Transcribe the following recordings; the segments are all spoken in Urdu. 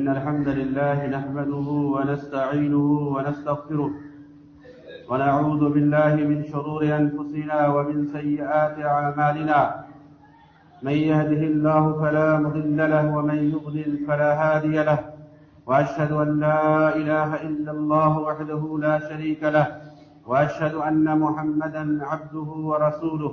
إن الحمد لله نحمده ونستعينه ونستغفره ونعوذ بالله من شرور أنفسنا ومن سيئات أعمالنا. من يهده الله فلا مضل له ومن يضلل فلا هادي له. وأشهد أن لا إله إلا الله وحده لا شريك له. وأشهد أن محمدا عبده ورسوله.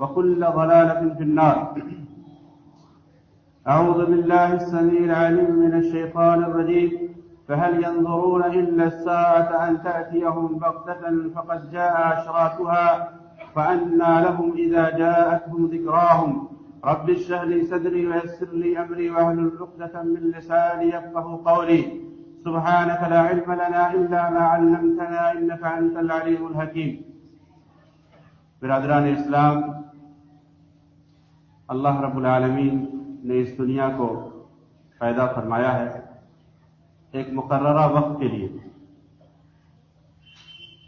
وكل ضلالة في النار. أعوذ بالله السميع العليم من الشيطان الرجيم. فهل ينظرون إلا الساعة أن تأتيهم بغتة فقد جاء أشراتها فأنى لهم إذا جاءتهم ذكراهم. رب اشرح لي صدري ويسر لي أمري واحلل عقدة من لساني يفقه قولي. سبحانك لا علم لنا إلا ما علمتنا إنك أنت العليم الحكيم. برادران اسلام اللہ رب العالمین نے اس دنیا کو پیدا فرمایا ہے ایک مقررہ وقت کے لیے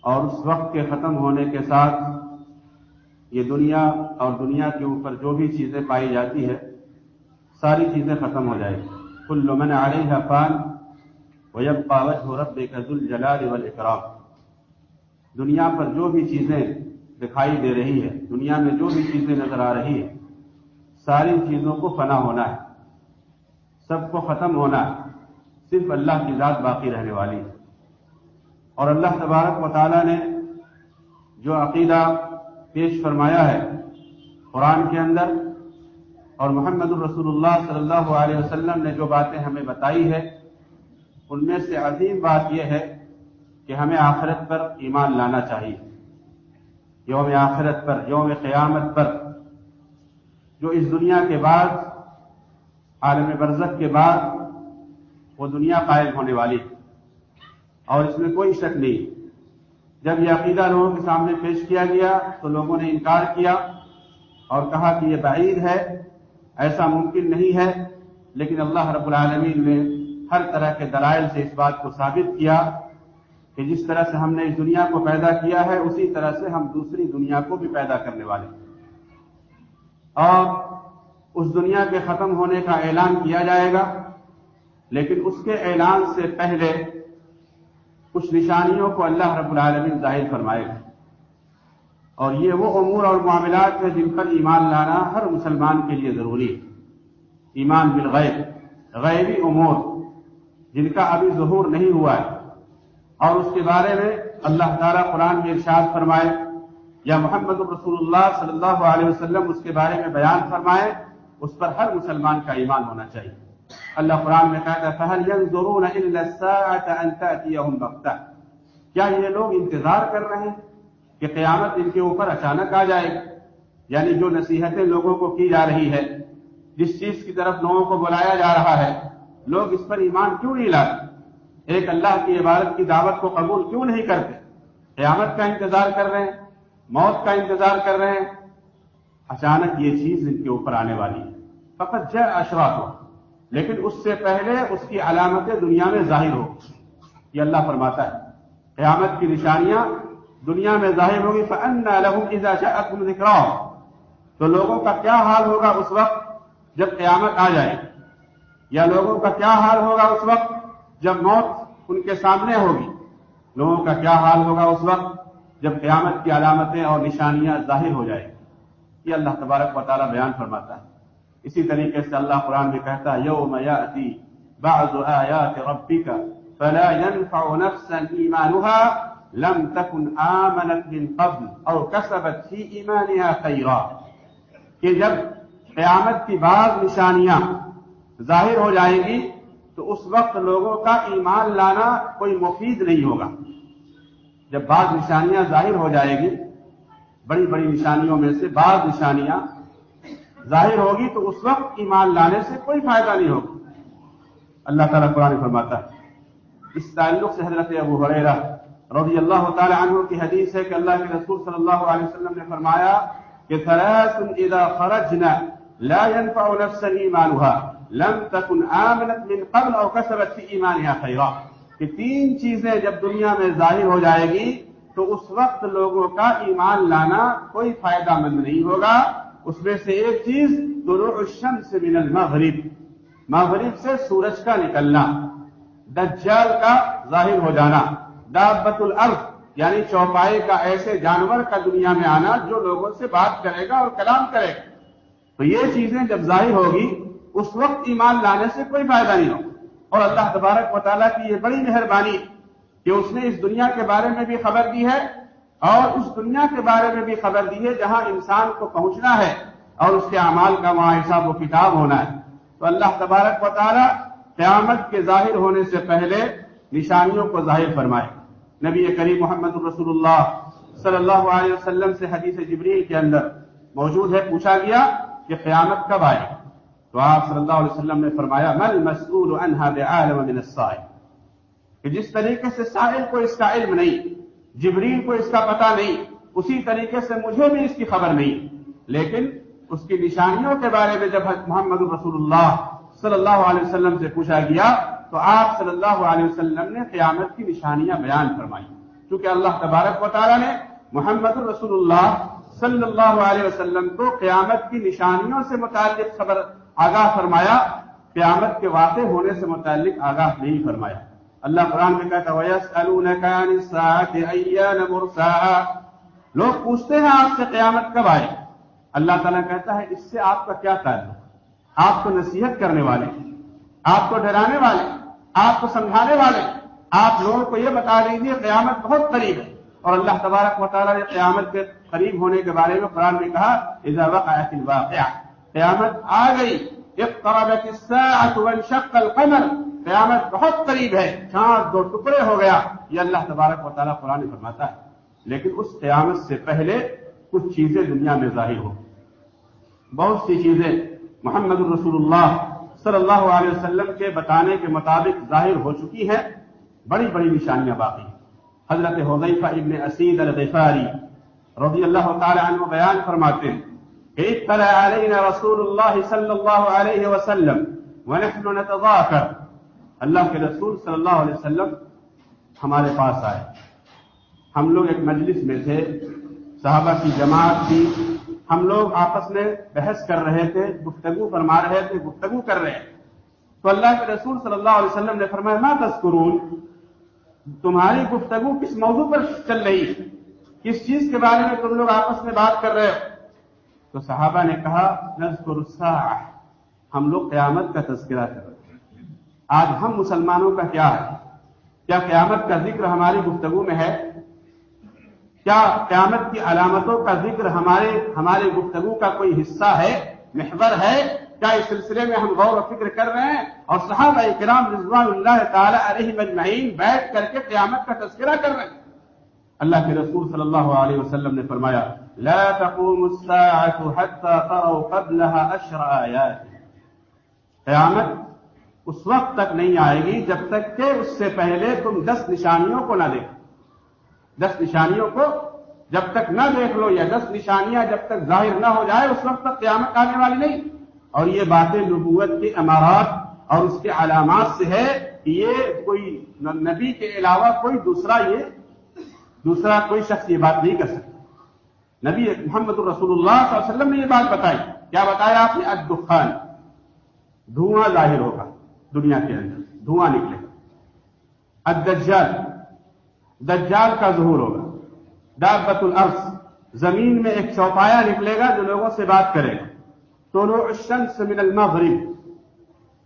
اور اس وقت کے ختم ہونے کے ساتھ یہ دنیا اور دنیا کے اوپر جو بھی چیزیں پائی جاتی ہے ساری چیزیں ختم ہو جائیں کل من علیہ فان ویب پاوت ہو رب قد الجلال والاکرام۔ دنیا پر جو بھی چیزیں دکھائی دے رہی ہے دنیا میں جو بھی چیزیں نظر آ رہی ہے ساری چیزوں کو فنا ہونا ہے۔ سب کو ختم ہونا ہے۔ صرف اللہ کی ذات باقی رہنے والی۔ ہے اور اللہ تبارک و تعالیٰ نے جو عقیدہ پیش فرمایا ہے قرآن کے اندر، اور محمد الرسول اللہ صلی اللہ علیہ وسلم نے جو باتیں ہمیں بتائی ہے، ان میں سے عظیم بات یہ ہے کہ ہمیں آخرت پر ایمان لانا چاہیے۔ یوم آخرت پر، یوم قیامت پر جو اس دنیا کے بعد، عالم برزخ کے بعد، وہ دنیا قائم ہونے والی اور اس میں کوئی شک نہیں۔ جب یہ عقیدہ لوگوں کے سامنے پیش کیا گیا، تو لوگوں نے انکار کیا اور کہا کہ یہ بعید ہے۔ ایسا ممکن نہیں ہے۔ لیکن اللہ رب العالمین نے ہر طرح کے دلائل سے اس بات کو ثابت کیا کہ جس طرح سے ہم نے اس دنیا کو پیدا کیا ہے، اسی طرح سے ہم دوسری دنیا کو بھی پیدا کرنے والے ہیں۔ اور اس دنیا کے ختم ہونے کا اعلان کیا جائے گا، لیکن اس کے اعلان سے پہلے کچھ نشانیوں کو اللہ رب العالمین ظاہر فرمائے۔ گا اور یہ وہ امور اور معاملات ہیں جن پر ایمان لانا ہر مسلمان کے لیے ضروری ہے۔ ایمان بالغیب، غیبی امور جن کا ابھی ظہور نہیں ہوا ہے۔ اور اس کے بارے میں اللہ تعالیٰ قرآن میں ارشاد فرمائے۔ یا محمد الرسول اللہ صلی اللہ علیہ وسلم اس کے بارے میں بیان فرمائے، اس پر ہر مسلمان کا ایمان ہونا چاہیے۔ اللہ قرآن میں کہتا ہے فہل ينظرون الا الساعه ان تاتيهم بغته کیا یہ لوگ انتظار کر رہے ہیں کہ قیامت ان کے اوپر اچانک آ جائے؟ یعنی جو نصیحتیں لوگوں کو کی جا رہی ہے جس چیز کی طرف لوگوں کو بلایا جا رہا ہے، لوگ اس پر ایمان کیوں نہیں لاتے ایک اللہ کی عبادت کی دعوت کو قبول کیوں نہیں کرتے؟ قیامت کا انتظار کر رہے ہیں۔ موت کا انتظار کر رہے ہیں۔ اچانک یہ چیز ان کے اوپر آنے والی ہے۔ فقط جے اشراف ہو۔ لیکن اس سے پہلے اس کی علامتیں دنیا میں ظاہر ہو یہ اللہ فرماتا ہے۔ قیامت کی نشانیاں دنیا میں ظاہر ہوگی فن لہم ذکر تو لوگوں کا کیا حال ہوگا اس وقت جب قیامت آ جائے؟ یا لوگوں کا کیا حال ہوگا اس وقت جب موت ان کے سامنے ہوگی؟ لوگوں کا کیا حال ہوگا اس وقت؟ جب قیامت کی علامتیں اور نشانیاں ظاہر ہو جائیں یہ اللہ تبارک و تعالیٰ بیان فرماتا ہے۔ اسی طریقے سے اللہ قرآن میں کہتا ہے، یوم بعض آیات ربک فلا ينفع نفسا ایمانها لم تكن آمنت من قبل او كسبت في ایمانها خيرا کہ جب قیامت کی بعض نشانیاں ظاہر ہو جائیں گی، تو اس وقت لوگوں کا ایمان لانا کوئی مفید نہیں ہوگا۔ جب بعض نشانیاں ظاہر ہو جائے گی، بڑی بڑی نشانیوں میں سے بعض نشانیاں ظاہر ہوگی، تو اس وقت ایمان لانے سے کوئی فائدہ نہیں ہوگا۔ اللہ تعالیٰ قرآن فرماتا ہے۔ اس تعلق سے حضرت ابو حریرہ رضی اللہ تعالی عنہ کی حدیث ہے کہ اللہ کے رسول صلی اللہ علیہ وسلم نے فرمایا کہ ثلاث اذا خرجنا لا ينفع نفسا ایمانها، لم تكن آمنت من قبل او كسبت في ایمانها خیرا۔ کہ تین چیزیں جب دنیا میں ظاہر ہو جائے گی، تو اس وقت لوگوں کا ایمان لانا کوئی فائدہ مند نہیں ہوگا۔ اس میں سے ایک چیز، طلوع الشمس من المغرب۔ مغرب سے سورج کا نکلنا، دجال کا ظاہر ہو جانا، دابت الارض یعنی چوپائے کا ایسے جانور کا دنیا میں آنا جو لوگوں سے بات کرے گا اور کلام کرے گا۔ تو یہ چیزیں جب ظاہر ہوگی، اس وقت ایمان لانے سے کوئی فائدہ نہیں ہوگا۔ اور اللہ تبارک و تعالیٰ کی یہ بڑی مہربانی کہ اس نے اس دنیا کے بارے میں بھی خبر دی ہے اور اس دنیا کے بارے میں بھی خبر دی ہے جہاں انسان کو پہنچنا ہے اور اس کے اعمال کا وہاں حساب و کتاب ہونا ہے۔ تو اللہ تبارک و تعالیٰ قیامت کے ظاہر ہونے سے پہلے نشانیوں کو ظاہر فرمائے۔ نبی کریم محمد الرسول اللہ صلی اللہ علیہ وسلم سے حدیث جبریل کے اندر موجود ہے، پوچھا گیا کہ قیامت کب آئے؟ تو آپ صلی اللہ علیہ وسلم نے فرمایا، مل مسئول عنها بعالم من السائل. کہ جس طریقے سے سائل کو اس کا علم نہیں، جبریل کو اس کا پتہ نہیں، اسی طریقے سے مجھے بھی اس کی خبر نہیں، لیکن اس کی نشانیوں کے بارے میں جب محمد رسول اللہ صلی اللہ علیہ وسلم سے پوچھا گیا، تو آپ صلی اللہ علیہ وسلم نے قیامت کی نشانیاں بیان فرمائی کیونکہ اللہ تبارک و تعالیٰ نے محمد رسول اللہ صلی اللہ علیہ وسلم کو قیامت کی نشانیوں سے متعلق خبر آگاہ فرمایا، قیامت کے واقع ہونے سے متعلق آگاہ نہیں فرمایا۔ اللہ قرآن میں کہتا وَيَسْأَلُونَكَ عَنِ السَّاعَةِ لوگ پوچھتے ہیں، آپ سے قیامت کب آئے؟ اللہ تعالیٰ کہتا ہے، اس سے آپ کا کیا تعلق؟ آپ کو نصیحت کرنے والے، آپ کو ڈرانے والے، آپ کو سمجھانے والے، آپ لوگوں کو یہ بتا دیجیے قیامت بہت قریب ہے۔ اور اللہ تبارک و تعالیٰ نے قیامت کے قریب ہونے کے بارے میں قرآن میں کہا اذا وقعت الواقعہ قیامت آ گئی۔ اقتربت الساعة وانشق القمر۔ قیامت بہت قریب ہے۔ چاند دو ٹکڑے ہو گیا۔ یہ اللہ تبارک و تعالیٰ قرآن فرماتا ہے۔ لیکن اس قیامت سے پہلے کچھ چیزیں دنیا میں ظاہر ہو بہت سی چیزیں۔ محمد الرسول اللہ صلی اللہ علیہ وسلم کے بتانے کے مطابق ظاہر ہو چکی ہیں۔ بڑی بڑی نشانیاں باقی حضرت حضیفہ ابن اسید الغفاری رضی اللہ تعالی عنہ بیان فرماتے ہیں۔ اطلع علینا رسول اللہ صلی اللہ علیہ وسلم ونحن نتذاکر اللہ کے رسول صلی اللہ علیہ وسلم ہمارے پاس آئے. ہم لوگ ایک مجلس میں تھے، صحابہ کی جماعت تھی. ہم لوگ آپس میں بحث کر رہے تھے، گفتگو فرما رہے تھے، گفتگو کر رہے تھے. تو اللہ کے رسول صلی اللہ علیہ وسلم نے فرمایا، ما تذکرون؟ تمہاری گفتگو کس موضوع پر چل رہی ہے؟ کس چیز کے بارے میں تم لوگ آپس میں بات کر رہے ہو؟ تو صحابہ نے کہا، نذکر الساعہ ہم لوگ قیامت کا تذکرہ کر رہے ہیں۔ آج ہم مسلمانوں کا کیا ہے؟ کیا قیامت کا ذکر ہماری گفتگو میں ہے؟ کیا قیامت کی علامتوں کا ذکر ہمارے ہمارے گفتگو کا کوئی حصہ ہے؟ محور ہے؟ کیا اس سلسلے میں ہم غور و فکر کر رہے ہیں؟ اور صحابہ کرام رضوان اللہ تعالی علیہ مجمعین بیٹھ کر کے قیامت کا تذکرہ کر رہے ہیں۔ اللہ کے رسول صلی اللہ علیہ وسلم نے فرمایا، لا تقوم الساعة حتى تروا قبلها عشر آیات قیامت اس وقت تک نہیں آئے گی جب تک کہ اس سے پہلے تم دس نشانیوں کو نہ دیکھو۔ دس نشانیوں کو جب تک نہ دیکھ لو یا دس نشانیاں جب تک ظاہر نہ ہو جائے، اس وقت تک قیامت آنے والی نہیں۔ اور یہ باتیں نبوت کے امارات اور اس کے علامات سے ہے کہ یہ کوئی نبی کے علاوہ کوئی دوسرا یہ دوسرا کوئی شخص یہ بات نہیں کر سکتا۔ نبی محمد الرسول اللہ صلی اللہ علیہ وسلم نے یہ بات بتائی۔ کیا بتایا آپ نے؟ ادخان دھواں ظاہر ہوگا دنیا کے اندر۔ دھواں نکلے۔ گا الدجال۔ دجال کا ظہور ہوگا۔ دابت الارض۔ زمین میں ایک چوپایا نکلے گا جو لوگوں سے بات کرے گا۔ طلوع الشمس من المغرب۔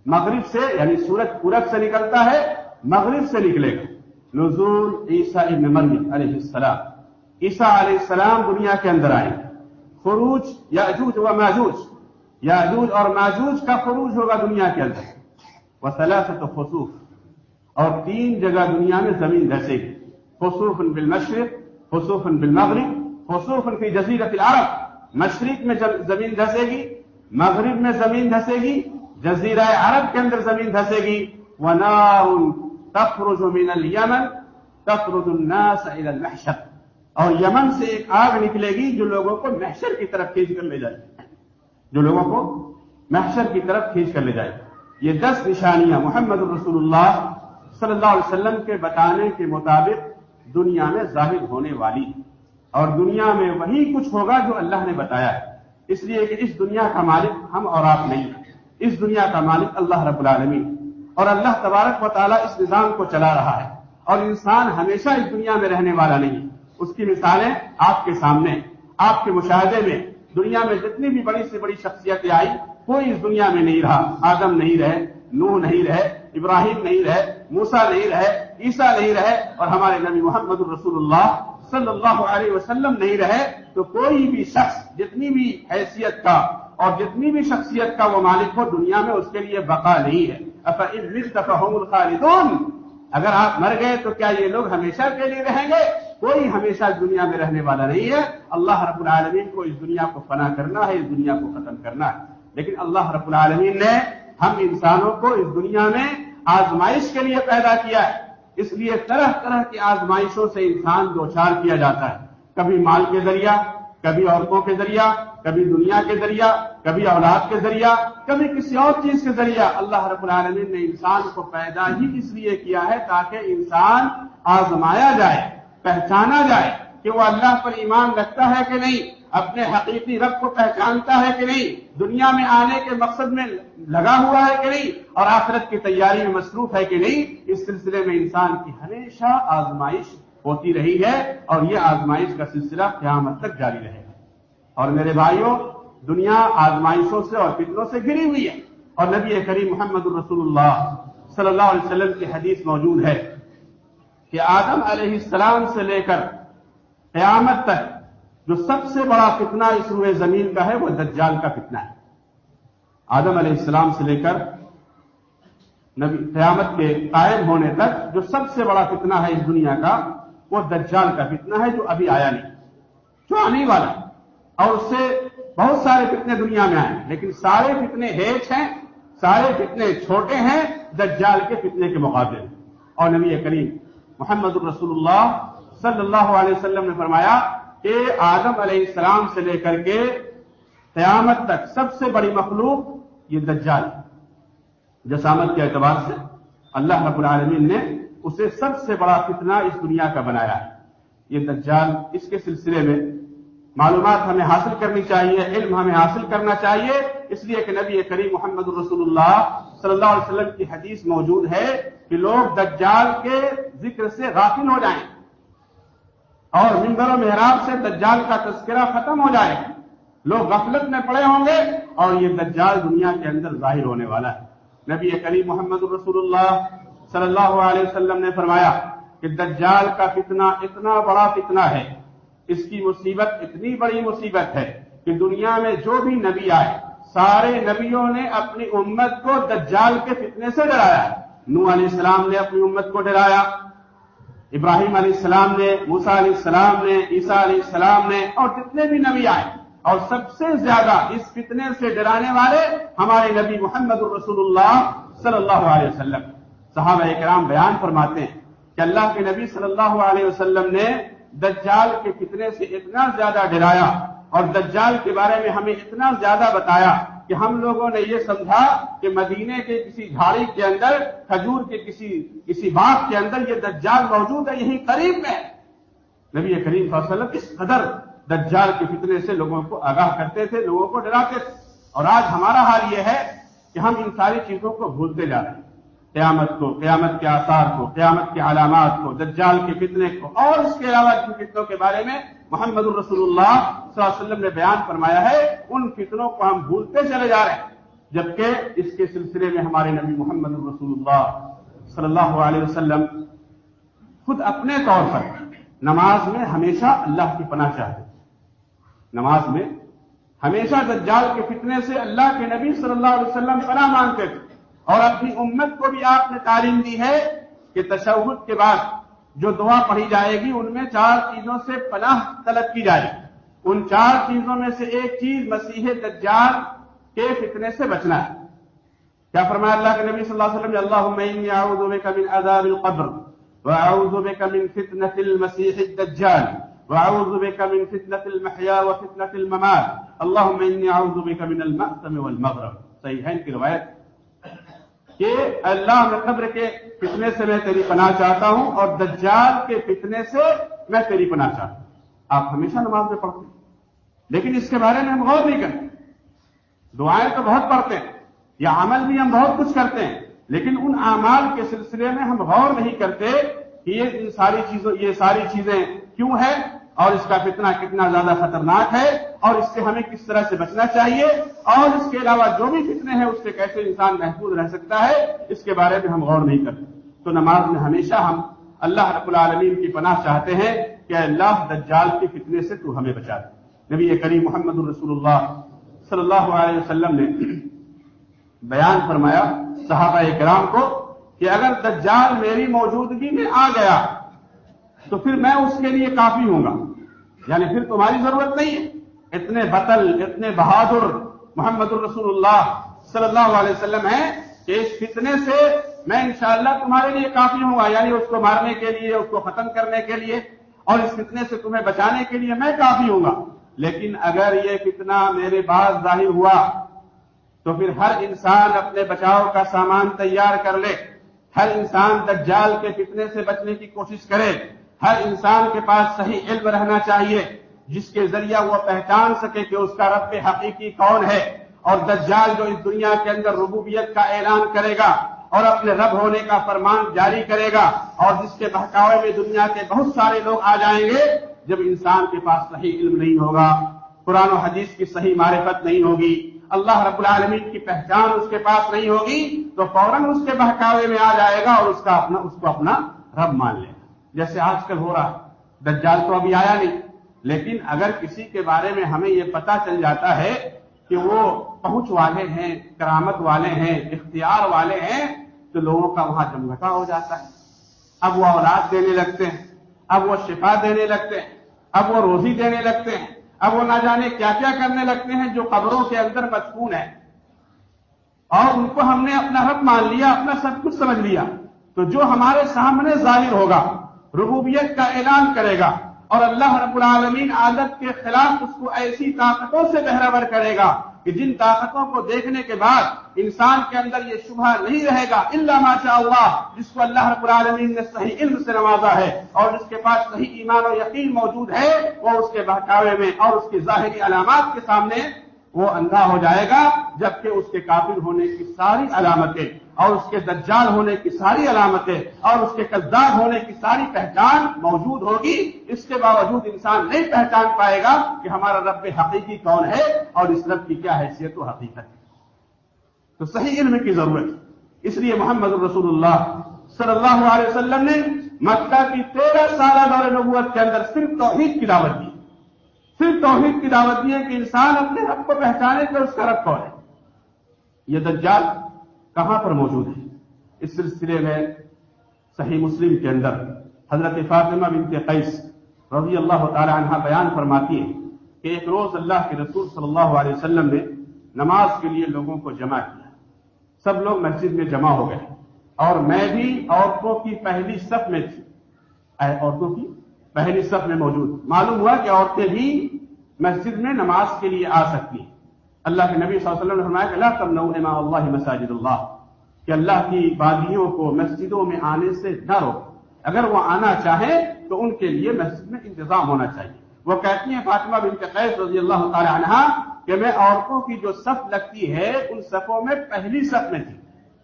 مغرب سے یعنی سورج پورب سے نکلتا ہے، مغرب سے نکلے گا۔ نزول عیسیٰ ابن مریم علیہ السلام۔ عیسیٰ علیہ السلام دنیا کے اندر آئے خروج یاجوج و ماجوج۔ یاجوج اور ماجوج کا خروج ہوگا دنیا کے اندر۔ وہ خصوف اور تین جگہ دنیا میں زمین دھسے گی۔ خصوف بالمشرق خصوف بالمغرب خصوف فی جزیرت العرب۔ مشرق میں زمین دھسے گی، مغرب میں زمین دھسے گی، جزیرہ عرب کے اندر زمین دھسے گی۔ ونار تخرج من الیمن تخرج الناس الى المحشر۔ اور یمن سے ایک آگ نکلے گی جو لوگوں کو محشر کی طرف کھینچ کر لے جائے۔ جو لوگوں کو محشر کی طرف کھینچ کر لے جائے۔ یہ دس نشانیاں محمد رسول اللہ صلی اللہ علیہ وسلم کے بتانے کے مطابق دنیا میں ظاہر ہونے والی۔ اور دنیا میں وہی کچھ ہوگا جو اللہ نے بتایا ہے۔ اس لیے کہ اس دنیا کا مالک ہم اور آپ نہیں۔ اس دنیا کا مالک اللہ رب العالمین۔ اور اللہ تبارک و تعالیٰ اس نظام کو چلا رہا ہے۔ اور انسان ہمیشہ اس دنیا میں رہنے والا نہیں۔ اس کی مثالیں آپ کے سامنے، آپ کے مشاہدے میں۔ دنیا میں جتنی بھی بڑی سے بڑی شخصیتیں آئی کوئی اس دنیا میں نہیں رہا۔ آدم نہیں رہے، نوح نہیں رہے، ابراہیم نہیں رہے موسا نہیں رہے عیسا نہیں رہے اور ہمارے نبی محمد الرسول اللہ صلی اللہ علیہ وسلم نہیں رہے۔ تو کوئی بھی شخص، جتنی بھی حیثیت کا اور جتنی بھی شخصیت کا وہ مالک ہو، دنیا میں اس کے لیے بقا نہیں ہے۔ الخالدون۔ اگر آپ مر گئے تو کیا یہ لوگ ہمیشہ کے لیے رہیں گے؟ کوئی ہمیشہ دنیا میں رہنے والا نہیں ہے۔ اللہ رب العالمین کو اس دنیا کو فنا کرنا ہے، اس دنیا کو ختم کرنا ہے۔ لیکن اللہ رب العالمین نے ہم انسانوں کو اس دنیا میں آزمائش کے لیے پیدا کیا ہے۔ اس لیے طرح طرح کی آزمائشوں سے انسان دو چار کیا جاتا ہے۔ کبھی مال کے ذریعہ کبھی عورتوں کے ذریعہ، کبھی دنیا کے ذریعہ، کبھی اولاد کے ذریعہ، کبھی کسی اور چیز کے ذریعہ۔ اللہ رب العالمین نے انسان کو پیدا ہی اس لیے کیا ہے تاکہ انسان آزمایا جائے، پہچانا جائے کہ وہ اللہ پر ایمان رکھتا ہے کہ نہیں، اپنے حقیقی رب کو پہچانتا ہے کہ نہیں، دنیا میں آنے کے مقصد میں لگا ہوا ہے کہ نہیں اور آخرت کی تیاری میں مصروف ہے کہ نہیں۔ اس سلسلے میں انسان کی ہمیشہ آزمائش ہوتی رہی ہے اور یہ آزمائش کا سلسلہ قیامت تک جاری رہے گا۔ اور میرے بھائیوں، دنیا آزمائشوں سے اور فطروں سے گری ہوئی ہے۔ اور نبی کریم محمد الرسول اللہ صلی اللہ علیہ وسلم کی حدیث موجود ہے کہ آدم علیہ السلام سے لے کر قیامت تک جو سب سے بڑا فتنہ اس روئے زمین کا ہے، وہ دجال کا فتنہ ہے۔ آدم علیہ السلام سے لے کر نبی قیامت کے قائم ہونے تک جو سب سے بڑا فتنہ ہے اس دنیا کا وہ دجال کا فتنہ ہے جو ابھی آیا نہیں۔ جو آنے والا اور اس سے بہت سارے فتنے دنیا میں آئے لیکن سارے فتنے ہیچ ہیں، سارے فتنے چھوٹے ہیں، دجال کے فتنے کے مقابلے اور نبی کریم محمد الرسول اللہ صلی اللہ علیہ وسلم نے فرمایا کہ آدم علیہ السلام سے لے کر کے قیامت تک سب سے بڑی مخلوق یہ دجال جسامت کے اعتبار سے اللہ رب العالمین نے اسے سب سے بڑا فتنہ اس دنیا کا بنایا۔ ہے یہ دجال اس کے سلسلے میں معلومات ہمیں حاصل کرنی چاہیے، علم ہمیں حاصل کرنا چاہیے۔ اس لیے کہ نبی کریم محمد الرسول اللہ صلی اللہ علیہ وسلم کی حدیث موجود ہے کہ لوگ دجال کے ذکر سے غافل ہو جائیں۔ اور ممبر و محراب سے دجال کا تذکرہ ختم ہو جائے۔ لوگ غفلت میں پڑے ہوں گے اور یہ دجال دنیا کے اندر ظاہر ہونے والا ہے۔ نبی کریم محمد الرسول اللہ صلی اللہ علیہ وسلم نے فرمایا کہ دجال کا فتنہ اتنا بڑا فتنہ ہے، اس کی مصیبت اتنی بڑی مصیبت ہے کہ دنیا میں جو بھی نبی آئے، سارے نبیوں نے اپنی امت کو دجال کے فتنے سے ڈرایا۔ نو علیہ السلام نے اپنی امت کو ڈرایا، ابراہیم علیہ السلام نے موسا علیہ السلام نے، عیسیٰ علیہ السلام نے، اور جتنے بھی نبی آئے۔ اور سب سے زیادہ اس فتنے سے ڈرانے والے ہمارے نبی محمد الرسول اللہ صلی اللہ علیہ وسلم۔ صحابہ کرام بیان فرماتے ہیں کہ اللہ کے نبی صلی اللہ علیہ وسلم نے دجال کے فتنے سے اتنا زیادہ ڈرایا اور دجال کے بارے میں ہمیں اتنا زیادہ بتایا کہ ہم لوگوں نے یہ سمجھا کہ مدینے کے کسی جھاڑی کے اندر، کھجور کے کسی کسی باغ کے اندر یہ دجال موجود ہے یہی قریب میں۔ نبی کریم صلی اللہ علیہ وسلم اس قدر دجال کے فتنے سے لوگوں کو آگاہ کرتے تھے، لوگوں کو ڈراتے تھے۔ اور آج ہمارا حال یہ ہے کہ ہم ان ساری چیزوں کو بھولتے جا رہے ہیں۔ قیامت کو، قیامت کے آثار کو، قیامت کے علامات کو، دجال کے فتنے کو، اور اس کے علاوہ جن فتنوں کے بارے میں محمد الرسول اللہ صلی اللہ علیہ وسلم نے بیان فرمایا ہے، ان فتنوں کو ہم بھولتے چلے جا رہے ہیں، جبکہ اس کے سلسلے میں ہمارے نبی محمد الرسول اللہ صلی اللہ علیہ وسلم خود اپنے طور پر نماز میں ہمیشہ اللہ کی پناہ چاہتے نماز میں ہمیشہ دجال کے فتنے سے اللہ کے نبی صلی اللہ علیہ وسلم پناہ مانگتے تھے۔ اور اپنی امت کو بھی آپ نے تعلیم دی ہے کہ تشہد کے بعد جو دعا پڑھی جائے گی، ان میں چار چیزوں سے پناہ طلب کی جائے گی۔ ان چار چیزوں میں سے ایک چیز مسیح دجال کے فتنے سے بچنا ہے۔ کیا فرمایا اللہ کے نبی صلی اللہ علیہ وسلم اللہ اعوذ بک من عذاب القبر واعوذ بک من فتنة المسیح الدجال واعوذ بک من فتنة المحیا وفتنة الممات۔ اللهم انی اعوذ بک من المأثم والمغرب۔ صحیح ہے ان کی روایت کہ اللہ میں قبر کے فتنے سے میں تیری پناہ چاہتا ہوں اور دجال کے فتنے سے میں تیری پناہ چاہتا ہوں۔ آپ ہمیشہ نماز میں پڑھتے ہیں۔ لیکن اس کے بارے میں ہم غور نہیں کرتے۔ دعائیں تو بہت پڑھتے ہیں یا عمل بھی ہم بہت کچھ کرتے ہیں، لیکن ان اعمال کے سلسلے میں ہم غور نہیں کرتے کہ یہ ان ساری چیزوں، یہ ساری چیزیں کیوں ہیں؟ اور اس کا فتنہ کتنا زیادہ خطرناک ہے اور اس سے ہمیں کس طرح سے بچنا چاہیے؟ اور اس کے علاوہ جو بھی فتنے ہیں، اس سے کیسے انسان محفوظ رہ سکتا ہے؟ اس کے بارے میں ہم غور نہیں کرتے۔ تو نماز میں ہمیشہ ہم اللہ رب العالمین کی پناہ چاہتے ہیں کہ اللہ دجال کے فتنے سے تو ہمیں بچا دے۔ نبی کریم محمد الرسول اللہ صلی اللہ علیہ وسلم نے بیان فرمایا صحابہ کرام کو کہ اگر دجال میری موجودگی میں آ گیا تو پھر میں اس کے لیے کافی ہوں گا۔ یعنی پھر تمہاری ضرورت نہیں ہے۔ اتنے بطل، اتنے بہادر محمد الرسول اللہ صلی اللہ علیہ وسلم ہیں کہ اس فتنے سے میں انشاءاللہ تمہارے لیے کافی ہوں گا۔ یعنی اس کو مارنے کے لیے، اس کو ختم کرنے کے لیے اور اس فتنے سے تمہیں بچانے کے لیے میں کافی ہوں گا۔ لیکن اگر یہ فتنہ میرے پاس ظاہر ہوا تو پھر ہر انسان اپنے بچاؤ کا سامان تیار کر لے۔ ہر انسان دجال کے فتنے سے بچنے کی کوشش کرے۔ ہر انسان کے پاس صحیح علم رہنا چاہیے، جس کے ذریعہ وہ پہچان سکے کہ اس کا رب حقیقی کون ہے اور دجال جو اس دنیا کے اندر ربوبیت کا اعلان کرے گا اور اپنے رب ہونے کا فرمان جاری کرے گا اور جس کے بہکاوے میں دنیا کے بہت سارے لوگ آ جائیں گے، جب انسان کے پاس صحیح علم نہیں ہوگا، قرآن و حدیث کی صحیح معرفت نہیں ہوگی، اللہ رب العالمین کی پہچان اس کے پاس نہیں ہوگی، تو فوراً اس کے بہکاوے میں آ جائے گا اور اس کا اپنا، اس کو اپنا رب مان لے گا۔ جیسے آج کل ہو رہا دجال تو ابھی آیا نہیں۔ لیکن اگر کسی کے بارے میں ہمیں یہ پتا چل جاتا ہے کہ وہ پہنچ والے ہیں، کرامت والے ہیں، اختیار والے ہیں، تو لوگوں کا وہاں جمگٹا ہو جاتا ہے۔ اب وہ اولاد دینے لگتے ہیں، اب وہ شفا دینے لگتے ہیں، اب وہ روزی دینے لگتے ہیں، اب وہ نہ جانے کیا کیا کرنے لگتے ہیں جو قبروں کے اندر مضمون ہے۔ اور ان کو ہم نے اپنا رب مان لیا، اپنا سب کچھ سمجھ لیا۔ تو جو ہمارے سامنے ظاہر ہوگا ربوبیت کا اعلان کرے گا اور اللہ رب العالمین عادت کے خلاف اس کو ایسی طاقتوں سے بہرور کرے گا کہ جن طاقتوں کو دیکھنے کے بعد انسان کے اندر یہ شبہ نہیں رہے گا اللہ ماشاء اللہ، جس کو اللہ رب العالمین نے صحیح علم سے نوازا ہے اور جس کے پاس صحیح ایمان و یقین موجود ہے، وہ اس کے بہکاوے میں اور اس کی ظاہری علامات کے سامنے وہ اندھا ہو جائے گا، جبکہ اس کے کافر ہونے کی ساری علامتیں اور اس کے دجال ہونے کی ساری علامتیں اور اس کے قدار ہونے کی ساری پہچان موجود ہوگی۔ اس کے باوجود انسان نہیں پہچان پائے گا کہ ہمارا رب حقیقی کون ہے اور اس رب کی کیا حیثیت و حقیقت تو صحیح علم کی ضرورت۔ اس لیے محمد رسول اللہ صلی اللہ علیہ وسلم نے مکہ کی تیرہ سالہ دور نبوت کے اندر صرف توحید کی دعوت دی صرف توحید کی دعوت دی ہے کہ انسان اپنے رب کو پہچانے کہ اس کا رب کون ہے یہ دجال کہاں پر موجود ہے؟ اس سلسلے میں صحیح مسلم کے اندر حضرت فاطمہ بنت قیس رضی اللہ تعالی عنہ بیان فرماتی ہے کہ ایک روز اللہ کے رسول صلی اللہ علیہ وسلم نے نماز کے لیے لوگوں کو جمع کیا۔ سب لوگ مسجد میں جمع ہو گئے۔ اور میں بھی عورتوں کی پہلی صف میں تھی۔ عورتوں کی؟ پہلی صف میں موجود۔ معلوم ہوا کہ عورتیں بھی مسجد میں نماز کے لیے آ سکتی ہیں۔ اللہ کے نبی صلی اللہ علیہ وسلم نے فرمایا کہ اللہ تم امام اللہ مساجد اللہ۔ کہ اللہ کی بادیوں کو مسجدوں میں آنے سے نہ رو اگر وہ آنا چاہیں تو ان کے لیے مسجد میں انتظام ہونا چاہیے۔ وہ کہتی ہیں فاطمہ بن قیس رضی اللہ تعالی عنہ کہ میں عورتوں کی جو صف لگتی ہے ان صفوں میں پہلی صف میں تھی۔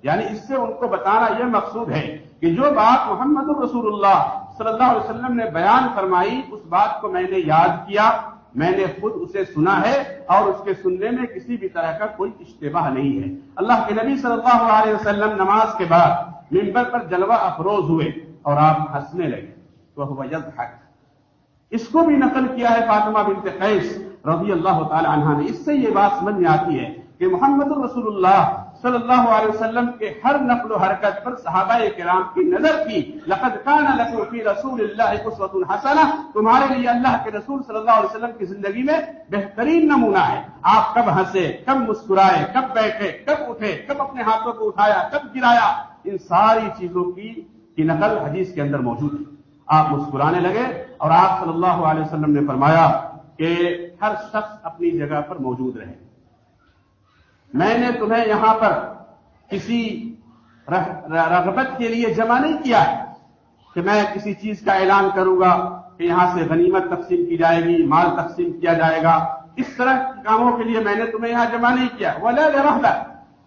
یعنی اس سے ان کو بتانا یہ مقصود ہے کہ جو بات محمد الرسول اللہ صلی اللہ علیہ وسلم نے بیان فرمائی، اس بات کو میں نے یاد کیا، میں نے خود اسے سنا ہے اور اس کے سننے میں کسی بھی طرح کا کوئی اشتباہ نہیں ہے۔ اللہ کے نبی صلی اللہ علیہ وسلم نماز کے بعد ممبر پر جلوہ افروز ہوئے اور آپ ہنسنے لگے۔ تو وہ حق اس کو بھی نقل کیا ہے فاطمہ بنت قیس رضی اللہ تعالی عنہ نے۔ اس سے یہ بات سمجھ میں آتی ہے کہ محمد الرسول اللہ صلی اللہ علیہ وسلم کے ہر نقل و حرکت پر صحابہ کرام کی نظر کی، لقد کان لکم فی رسول اللہ اسوۃ حسنہ، تمہارے لیے اللہ کے رسول صلی اللہ علیہ وسلم کی زندگی میں بہترین نمونہ ہے۔ آپ کب ہنسے، کب مسکرائے، کب بیٹھے، کب اٹھے، کب اپنے ہاتھوں کو اٹھایا، کب گرایا، ان ساری چیزوں کی کی نقل حدیث کے اندر موجود ہے۔ آپ مسکرانے لگے اور آپ صلی اللہ علیہ وسلم نے فرمایا کہ ہر شخص اپنی جگہ پر موجود رہے۔ میں نے تمہیں یہاں پر کسی رغبت کے لیے جمع نہیں کیا ہے کہ میں کسی چیز کا اعلان کروں گا کہ یہاں سے غنیمت تقسیم کی جائے گی، مال تقسیم کیا جائے گا۔ اس طرح کے کاموں کے لیے میں نے تمہیں یہاں جمع نہیں کیا وہ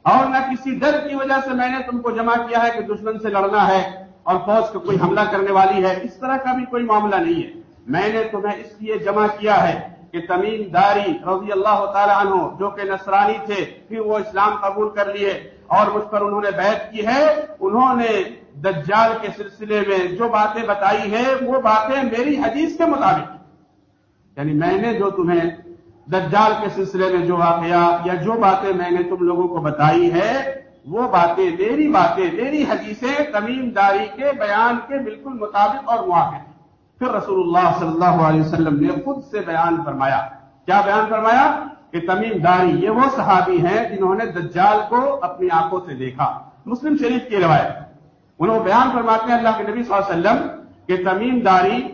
اور نہ کسی ڈر کی وجہ سے میں نے تم کو جمع کیا ہے کہ دشمن سے لڑنا ہے اور فوج کو کوئی حملہ کرنے والی ہے۔ اس طرح کا بھی کوئی معاملہ نہیں ہے۔ میں نے تمہیں اس لیے جمع کیا ہے کہ تمیم داری رضی اللہ تعالی عنہ جو کہ نصرانی تھے، پھر وہ اسلام قبول کر لیے اور مجھ پر انہوں نے بیعت کی ہے۔ انہوں نے دجال کے سلسلے میں جو باتیں بتائی ہے وہ باتیں میری حدیث کے مطابق یعنی میں نے جو تمہیں دجال کے سلسلے میں جو واقعات یا جو باتیں میں نے تم لوگوں کو بتائی ہے وہ باتیں میری باتیں، میری حدیثیں تمیم داری کے بیان کے بالکل مطابق اور موافق پھر رسول اللہ صلی اللہ علیہ وسلم نے خود سے بیان فرمایا۔ کیا بیان فرمایا؟ کہ تمیم داری یہ وہ صحابی ہیں جنہوں نے دجال کو اپنی آنکھوں سے دیکھا۔ مسلم شریف کی روایت۔ انہوں بیان فرماتے ہیں اللہ کے نبی صلی اللہ علیہ وسلم کہ تمیم داری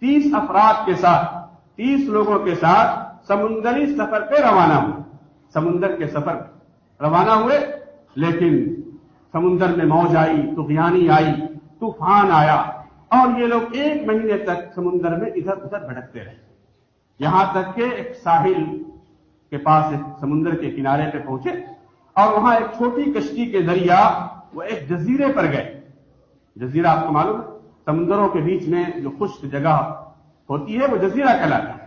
تیس افراد کے ساتھ، تیس لوگوں کے ساتھ سمندری سفر پہ روانہ ہوئے۔ سمندر کے سفر روانہ ہوئے، لیکن سمندر میں موج آئی تغیانی آئی، طوفان آیا۔ اور یہ لوگ ایک مہینے تک سمندر میں ادھر ادھر بھٹکتے رہے۔ یہاں تک کہ ایک ساحل کے پاس ایک سمندر کے کنارے پہ پہنچے اور وہاں ایک چھوٹی کشتی کے ذریعہ وہ ایک جزیرے پر گئے۔ جزیرہ آپ کو معلوم ہے، سمندروں کے بیچ میں جو خشک جگہ ہوتی ہے وہ جزیرہ کہلاتا ہے۔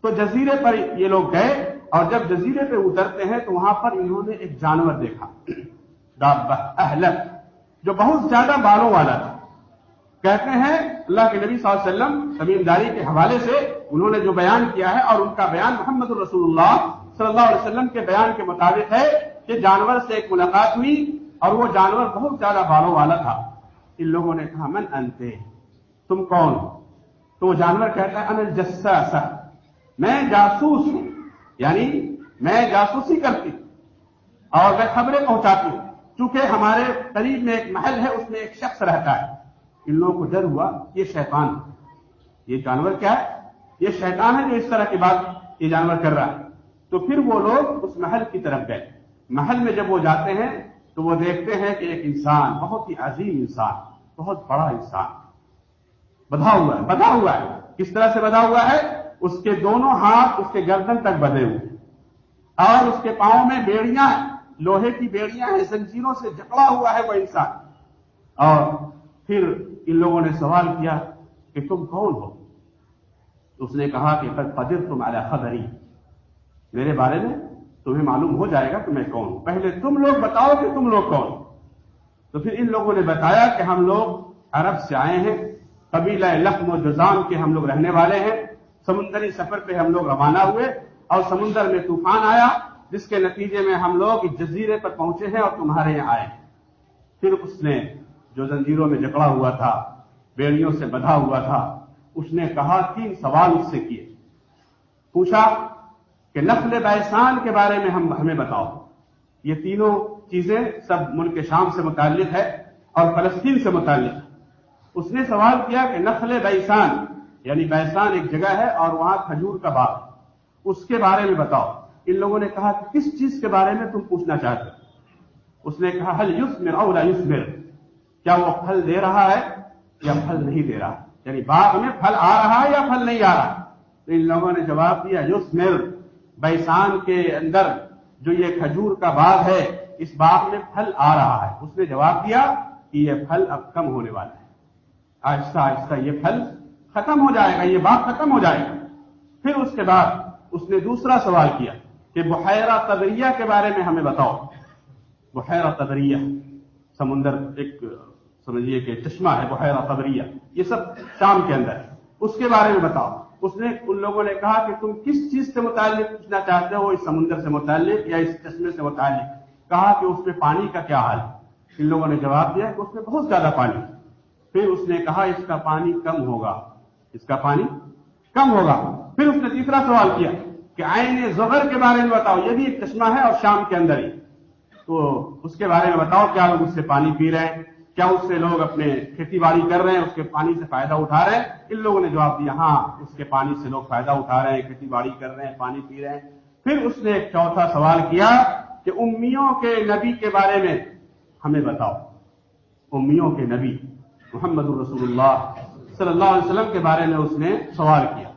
تو جزیرے پر یہ لوگ گئے اور جب جزیرے پہ اترتے ہیں تو وہاں پر انہوں نے ایک جانور دیکھا۔ اہلت جو بہت زیادہ بالوں والا تھا۔ کہتے ہیں، اللہ کے نبی صلی اللہ علیہ وسلم زمینداری کے حوالے سے انہوں نے جو بیان کیا ہے اور ان کا بیان محمد الرسول اللہ صلی اللہ علیہ وسلم کے بیان کے مطابق ہے کہ جانور سے ایک ملاقات ہوئی اور وہ جانور بہت زیادہ بالوں والا تھا۔ ان لوگوں نے کہا، من انتے تم کون؟ تو وہ جانور کہتا ہے ان جسا میں جاسوس ہوں یعنی میں جاسوسی کرتی اور میں خبریں پہنچاتی ہوں۔ چونکہ ہمارے قریب میں ایک محل ہے، اس میں ایک شخص رہتا ہے۔ ان لوگوں کو ڈر ہوا، یہ شیطان یہ جانور کیا ہے؟ یہ شیطان ہے جو اس طرح کی بات یہ جانور کر رہا ہے۔ تو پھر وہ لوگ اس محل کی طرف گئے۔ محل میں جب وہ جاتے ہیں، تو وہ دیکھتے ہیں کہ ایک انسان، بہت ہی عظیم انسان، بہت بڑا انسان، بدھا ہوا ہے، بدھا ہوا ہے۔ کس طرح سے بدھا ہوا ہے؟ اس کے دونوں ہاتھ اس کے گردن تک بدے ہوئے۔ اور اس کے پاؤں میں بیڑیاں لوہے کی بیڑیاں ہیں، زنجیروں سے جکڑا ہوا ہے وہ انسان۔ اور پھر ان لوگوں نے سوال کیا کہ تم کون ہو؟ اس نے کہا کہ قدر تم خدری میرے بارے میں تمہیں معلوم ہو جائے گا کہ میں کون ہوں۔ پہلے تم لوگ بتاؤ کہ تم لوگ کون تو پھر ان لوگوں نے بتایا کہ ہم لوگ عرب سے آئے ہیں۔ قبیلہ لخم و جزام کے ہم لوگ رہنے والے ہیں۔ سمندری سفر پہ ہم لوگ روانہ ہوئے اور سمندر میں طوفان آیا، جس کے نتیجے میں ہم لوگ جزیرے پر پہنچے ہیں اور تمہارے یہاں آئے پھر اس نے جو زنجیروں میں جکڑا ہوا تھا، بیڑیوں سے بدھا ہوا تھا، اس نے کہا، تین سوال اس سے کیے۔ پوچھا کہ نفل بیسان کے بارے میں ہم ہمیں بتاؤ۔ یہ تینوں چیزیں سب ملک شام سے متعلق ہے اور فلسطین سے متعلق۔ ہے اس نے سوال کیا کہ نفل بیسان یعنی بیسان ایک جگہ ہے اور وہاں کھجور کا باغ اس کے بارے میں بتاؤ۔ ان لوگوں نے کہا کہ کس چیز کے بارے میں تم پوچھنا چاہتے اس نے کہا حل یوس میر اولا یوس میر کیا وہ پھل دے رہا ہے یا پھل نہیں دے رہا؟ یعنی باغ میں پھل آ رہا ہے یا پھل نہیں آ رہا؟ تو ان لوگوں نے جواب دیا یوس میر بیسان کے اندر جو یہ کھجور کا باغ ہے، اس باغ میں پھل آ رہا ہے۔ اس نے جواب دیا کہ یہ پھل اب کم ہونے والا ہے۔ آہستہ آہستہ یہ پھل ختم ہو جائے گا، یہ باغ ختم ہو جائے گا۔ پھر اس کے بعد اس نے دوسرا سوال کیا کہ بحیرہ تدریہ کے بارے میں ہمیں بتاؤ۔ بحیرہ تدریہ، سمندر، ایک سمجھیے کہ چشمہ ہے، بحیرہ، قبریہ، یہ سب شام کے اندر ہے۔ اس کے بارے میں بتاؤ۔ اس نے، ان لوگوں نے کہا کہ تم کس چیز سے متعلق پوچھنا چاہتے ہو؟ اس سمندر سے متعلق یا اس چشمے سے متعلق؟ کہا کہ اس میں پانی کا کیا حال ہے؟ ان لوگوں نے جواب دیا کہ اس میں بہت زیادہ پانی پھر اس نے کہا، اس کا پانی کم ہوگا۔ اس کا پانی کم ہوگا۔ پھر اس نے تیسرا سوال کیا کہ آئین زبر کے بارے میں بتاؤ، یہ بھی ایک چشمہ ہے اور شام کے اندر ہی۔ تو اس کے بارے میں بتاؤ، کیا لوگ اس سے پانی پی رہے ہیں؟ کیا اس سے لوگ اپنے کھیتی باڑی کر رہے ہیں، اس کے پانی سے فائدہ اٹھا رہے ہیں؟ ان لوگوں نے جواب دیا ہاں اس کے پانی سے لوگ فائدہ اٹھا رہے ہیں، کھیتی باڑی کر رہے ہیں، پانی پی رہے ہیں۔ پھر اس نے ایک چوتھا سوال کیا کہ امیوں کے نبی کے بارے میں ہمیں بتاؤ۔ امیوں کے نبی محمد الرسول اللہ صلی اللہ علیہ وسلم کے بارے میں اس نے سوال کیا۔